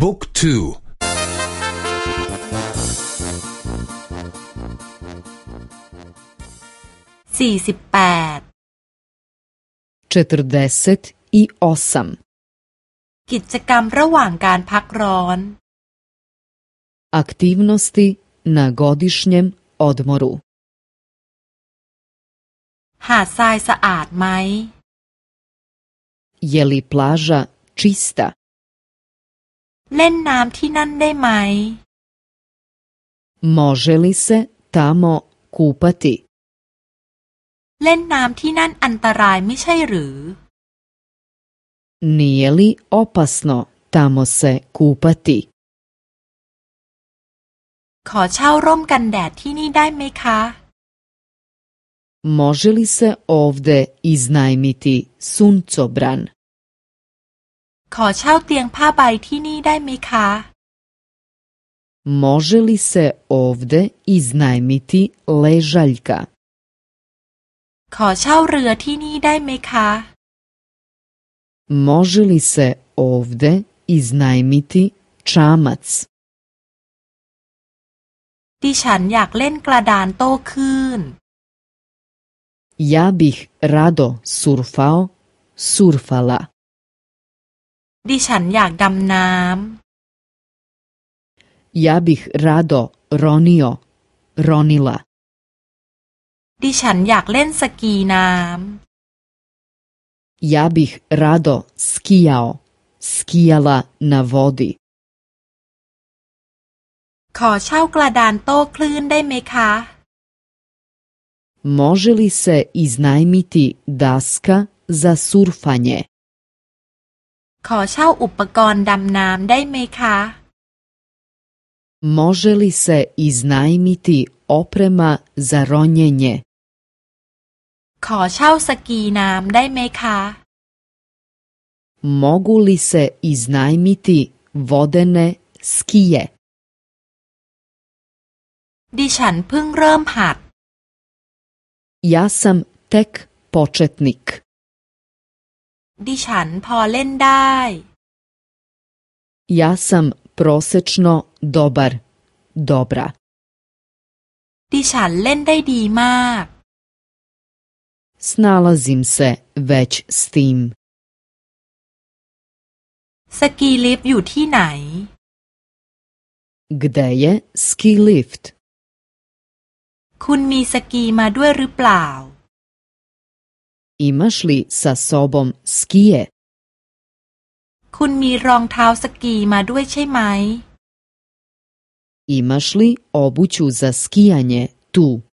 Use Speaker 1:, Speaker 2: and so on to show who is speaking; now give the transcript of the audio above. Speaker 1: บุ๊กทู
Speaker 2: สี่สิบแปด
Speaker 1: กิจกรรมระหว่างการพักร้อน
Speaker 2: aktivnosti na godišnjem odmoru
Speaker 1: หาดทรายสะอาดไหม
Speaker 2: เ je li plaža čista
Speaker 1: เล่นน้ำที่นั่นได้ไหม
Speaker 2: Može li se tamo kupati?
Speaker 1: เล่นน้ำที่นั่นอันตรายไม่ใช่หรือ
Speaker 2: Nije li opasno tamo se kupati?
Speaker 1: ขอเช่าร่มกันแดดที่นี่ได้ไหมคะ
Speaker 2: Može li se ovde iznajmiti suncobran?
Speaker 1: ขอเช่าเตียงผ้าใบที่นี่ได้ไหมคะ
Speaker 2: Može li se ovde iznajmiti ležaljka?
Speaker 1: ขอเช่าเรือที่นี่ได้ไหมคะ
Speaker 2: Može li se ovde iznajmiti čamac?
Speaker 1: ดิฉันอยากเล่นกระดานโต้คลื่น
Speaker 2: Ja bih rado surfao, surfala.
Speaker 1: ดิฉันอยากดำน้ำ
Speaker 2: Ja bih rado ronio, ronila.
Speaker 1: ดิฉันอยากเล่นสกีน้
Speaker 2: ำ Ja bih rado skijao, skijala na vodi.
Speaker 1: ขอเช่ากระดานโต้คลื่นได้ไหมคะ
Speaker 2: Može li se iznajmiti daska za surfanje?
Speaker 1: ขอเช่าอุปกรณ์ดำน้ำได้ไหมคะ
Speaker 2: Može li se iznajmiti oprema za ronjenje?
Speaker 1: ขอเช่าสกีน้ำได้ไหมคะ
Speaker 2: Mogu li se iznajmiti vodene skije?
Speaker 1: ดิฉันเพิ่งเริ่มหัด
Speaker 2: Ja sam tek početnik.
Speaker 1: ดิฉันพอเล่นได้
Speaker 2: Ja sam prosečno dobar, dobra.
Speaker 1: ดิฉันเล่นได้ดีมาก
Speaker 2: Snalazim se već s tim.
Speaker 1: สกีลิฟต์อยู่ที่ไหน
Speaker 2: Gde je ski lift?
Speaker 1: คุณมีสกีมาด้วยหรือเปล่า
Speaker 2: Imaš li sa sobom skije?
Speaker 1: คุณมีรองเท้าสกีมาด้วยใช่ไหม
Speaker 2: Imaš li obuću za skijanje tu?